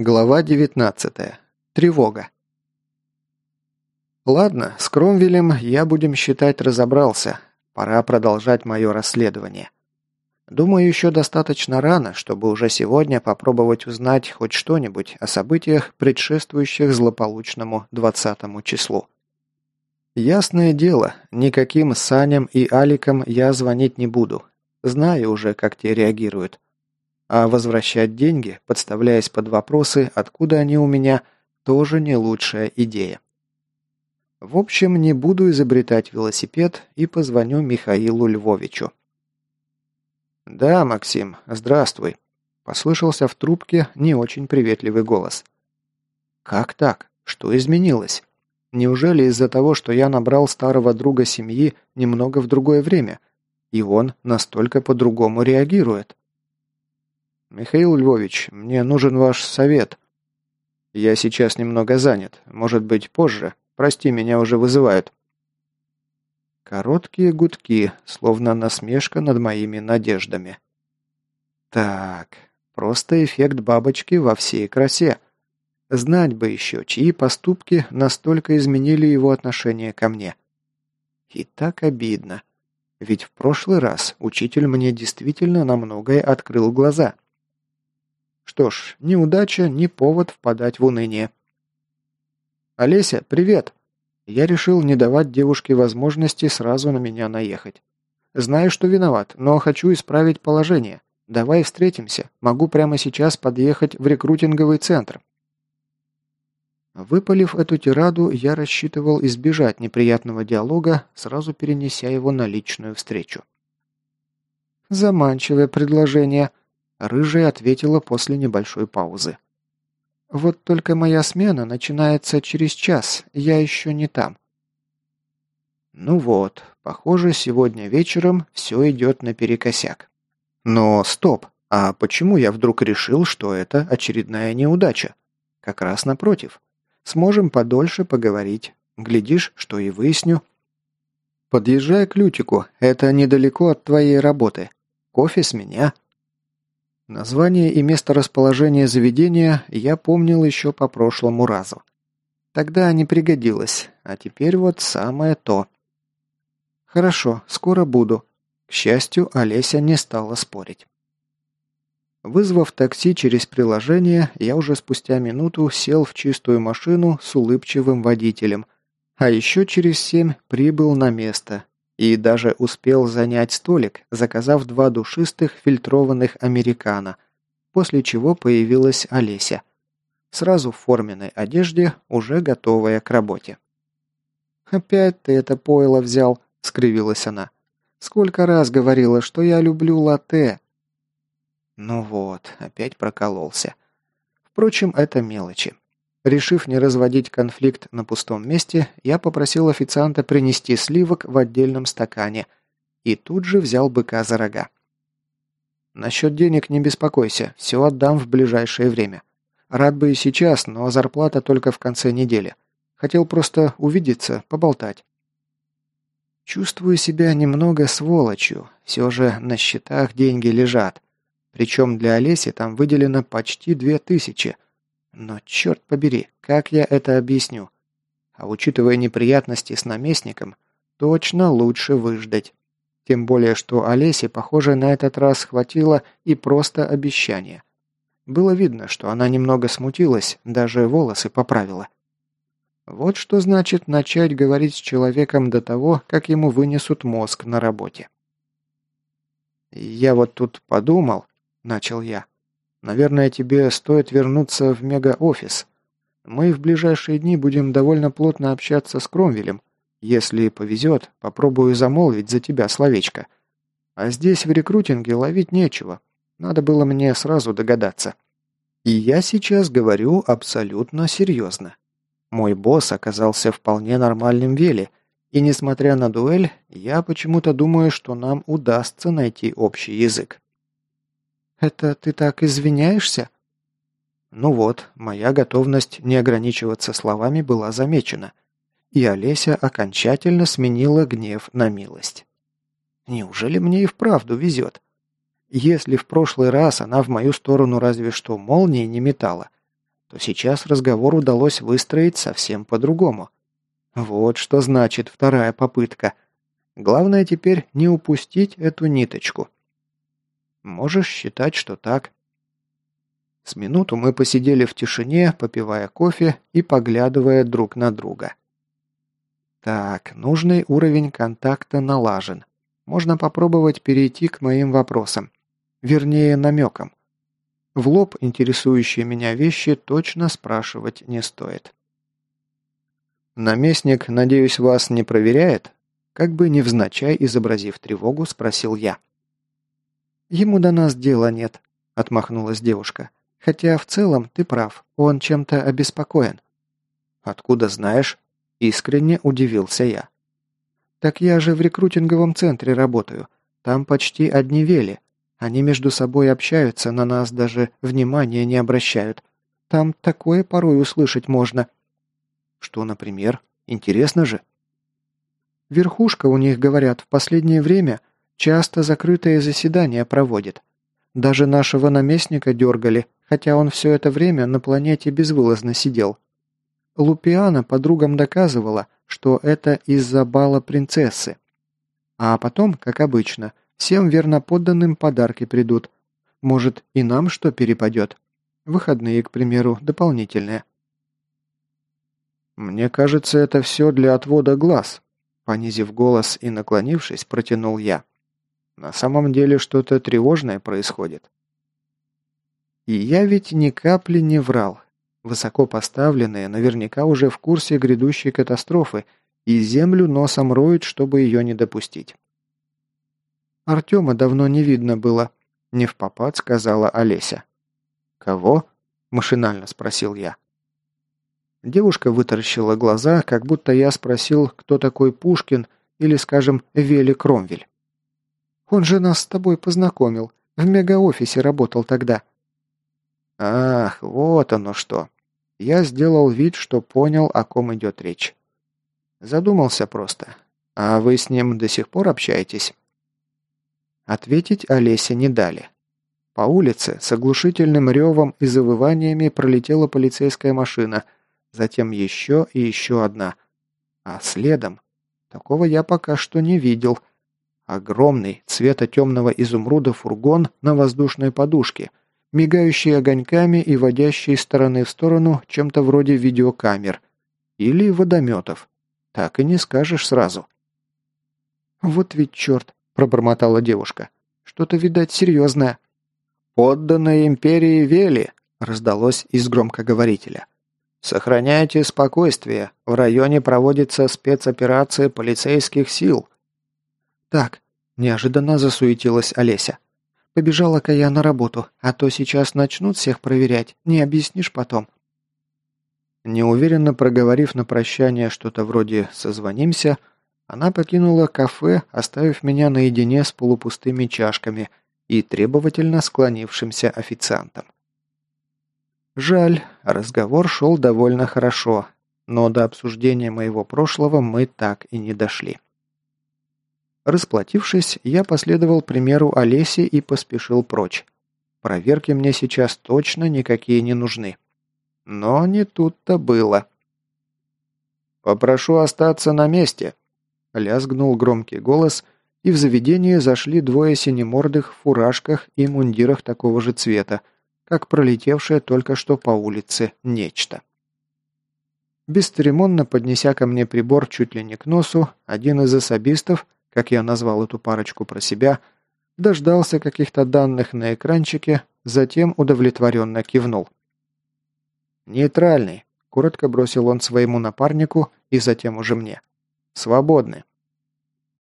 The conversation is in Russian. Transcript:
Глава 19. Тревога. Ладно, с Кромвелем я, будем считать, разобрался. Пора продолжать мое расследование. Думаю, еще достаточно рано, чтобы уже сегодня попробовать узнать хоть что-нибудь о событиях, предшествующих злополучному 20 числу. Ясное дело, никаким Саням и Аликам я звонить не буду. Знаю уже, как те реагируют. А возвращать деньги, подставляясь под вопросы, откуда они у меня, тоже не лучшая идея. В общем, не буду изобретать велосипед и позвоню Михаилу Львовичу. «Да, Максим, здравствуй», – послышался в трубке не очень приветливый голос. «Как так? Что изменилось? Неужели из-за того, что я набрал старого друга семьи немного в другое время, и он настолько по-другому реагирует?» «Михаил Львович, мне нужен ваш совет. Я сейчас немного занят. Может быть, позже. Прости, меня уже вызывают». Короткие гудки, словно насмешка над моими надеждами. Так, просто эффект бабочки во всей красе. Знать бы еще, чьи поступки настолько изменили его отношение ко мне. И так обидно. Ведь в прошлый раз учитель мне действительно на многое открыл глаза. Что ж, неудача не повод впадать в уныние. «Олеся, привет!» Я решил не давать девушке возможности сразу на меня наехать. Знаю, что виноват, но хочу исправить положение. Давай встретимся. Могу прямо сейчас подъехать в рекрутинговый центр. Выпалив эту тираду, я рассчитывал избежать неприятного диалога, сразу перенеся его на личную встречу. Заманчивое предложение, Рыжая ответила после небольшой паузы. «Вот только моя смена начинается через час, я еще не там». Ну вот, похоже, сегодня вечером все идет наперекосяк. Но стоп, а почему я вдруг решил, что это очередная неудача? Как раз напротив. Сможем подольше поговорить. Глядишь, что и выясню. Подъезжай к Лютику, это недалеко от твоей работы. Кофе с меня. Название и место расположения заведения я помнил еще по прошлому разу. Тогда не пригодилось, а теперь вот самое то. Хорошо, скоро буду. К счастью, Олеся не стала спорить. Вызвав такси через приложение, я уже спустя минуту сел в чистую машину с улыбчивым водителем, а еще через семь прибыл на место, и даже успел занять столик, заказав два душистых фильтрованных американо, после чего появилась Олеся. Сразу в форменной одежде, уже готовая к работе. «Опять ты это пойло взял», — скривилась она. «Сколько раз говорила, что я люблю латте». Ну вот, опять прокололся. Впрочем, это мелочи. Решив не разводить конфликт на пустом месте, я попросил официанта принести сливок в отдельном стакане и тут же взял быка за рога. «Насчет денег не беспокойся, все отдам в ближайшее время. Рад бы и сейчас, но зарплата только в конце недели. Хотел просто увидеться, поболтать». Чувствую себя немного сволочью, все же на счетах деньги лежат. Причем для Олеси там выделено почти две тысячи – но черт побери, как я это объясню? А учитывая неприятности с наместником, точно лучше выждать. Тем более, что Олесе, похоже, на этот раз хватило и просто обещания. Было видно, что она немного смутилась, даже волосы поправила. Вот что значит начать говорить с человеком до того, как ему вынесут мозг на работе. «Я вот тут подумал», — начал я. Наверное, тебе стоит вернуться в мега-офис. Мы в ближайшие дни будем довольно плотно общаться с Кромвелем. Если повезет, попробую замолвить за тебя словечко. А здесь в рекрутинге ловить нечего. Надо было мне сразу догадаться. И я сейчас говорю абсолютно серьезно. Мой босс оказался вполне нормальным веле, и несмотря на дуэль, я почему-то думаю, что нам удастся найти общий язык. «Это ты так извиняешься?» Ну вот, моя готовность не ограничиваться словами была замечена, и Олеся окончательно сменила гнев на милость. Неужели мне и вправду везет? Если в прошлый раз она в мою сторону разве что молнии не метала, то сейчас разговор удалось выстроить совсем по-другому. Вот что значит вторая попытка. Главное теперь не упустить эту ниточку. Можешь считать, что так. С минуту мы посидели в тишине, попивая кофе и поглядывая друг на друга. Так, нужный уровень контакта налажен. Можно попробовать перейти к моим вопросам. Вернее, намекам. В лоб интересующие меня вещи точно спрашивать не стоит. «Наместник, надеюсь, вас не проверяет?» Как бы невзначай изобразив тревогу, спросил я. «Ему до нас дела нет», — отмахнулась девушка. «Хотя в целом ты прав, он чем-то обеспокоен». «Откуда знаешь?» — искренне удивился я. «Так я же в рекрутинговом центре работаю. Там почти одни вели. Они между собой общаются, на нас даже внимания не обращают. Там такое порой услышать можно». «Что, например? Интересно же?» «Верхушка у них, говорят, в последнее время часто закрытые заседания проводит. Даже нашего наместника дергали, хотя он все это время на планете безвылазно сидел. Лупиана подругам доказывала, что это из-за бала принцессы. А потом, как обычно, всем верноподданным подарки придут. Может, и нам что перепадет? Выходные, к примеру, дополнительные. «Мне кажется, это все для отвода глаз», — понизив голос и наклонившись, протянул я. «На самом деле что-то тревожное происходит». И я ведь ни капли не врал. Высоко поставленные наверняка уже в курсе грядущей катастрофы и землю носом роют, чтобы ее не допустить. «Артема давно не видно было», — не в попад сказала Олеся. «Кого?» — машинально спросил я. Девушка вытаращила глаза, как будто я спросил, кто такой Пушкин или, скажем, Вели Кромвель. «Он же нас с тобой познакомил. В мегаофисе работал тогда», Ах, вот оно что. Я сделал вид, что понял, о ком идет речь. Задумался просто. А вы с ним до сих пор общаетесь? Ответить Олесе не дали. По улице с оглушительным ревом и завываниями пролетела полицейская машина, затем еще и еще одна. А следом... Такого я пока что не видел. Огромный, цвета темного изумруда фургон на воздушной подушке – мигающие огоньками и водящие из стороны в сторону чем-то вроде видеокамер или водометов. Так и не скажешь сразу. «Вот ведь черт!» – пробормотала девушка. «Что-то, видать, серьезное». «Подданные империи Вели!» – раздалось из громкоговорителя. «Сохраняйте спокойствие. В районе проводится спецоперация полицейских сил». «Так», – неожиданно засуетилась Олеся. Побежала-ка я на работу, а то сейчас начнут всех проверять, не объяснишь потом». Неуверенно проговорив на прощание что-то вроде «созвонимся», она покинула кафе, оставив меня наедине с полупустыми чашками и требовательно склонившимся официантом. Жаль, разговор шел довольно хорошо, но до обсуждения моего прошлого мы так и не дошли. Расплатившись, я последовал примеру Олеси и поспешил прочь. Проверки мне сейчас точно никакие не нужны. Но не тут-то было. «Попрошу остаться на месте», — лязгнул громкий голос, и в заведение зашли двое синемордых в фуражках и мундирах такого же цвета, как пролетевшее только что по улице нечто. Бесцеремонно поднеся ко мне прибор чуть ли не к носу, один из особистов — как я назвал эту парочку про себя, дождался каких-то данных на экранчике, затем удовлетворенно кивнул. «Нейтральный», — коротко бросил он своему напарнику и затем уже мне. «Свободны».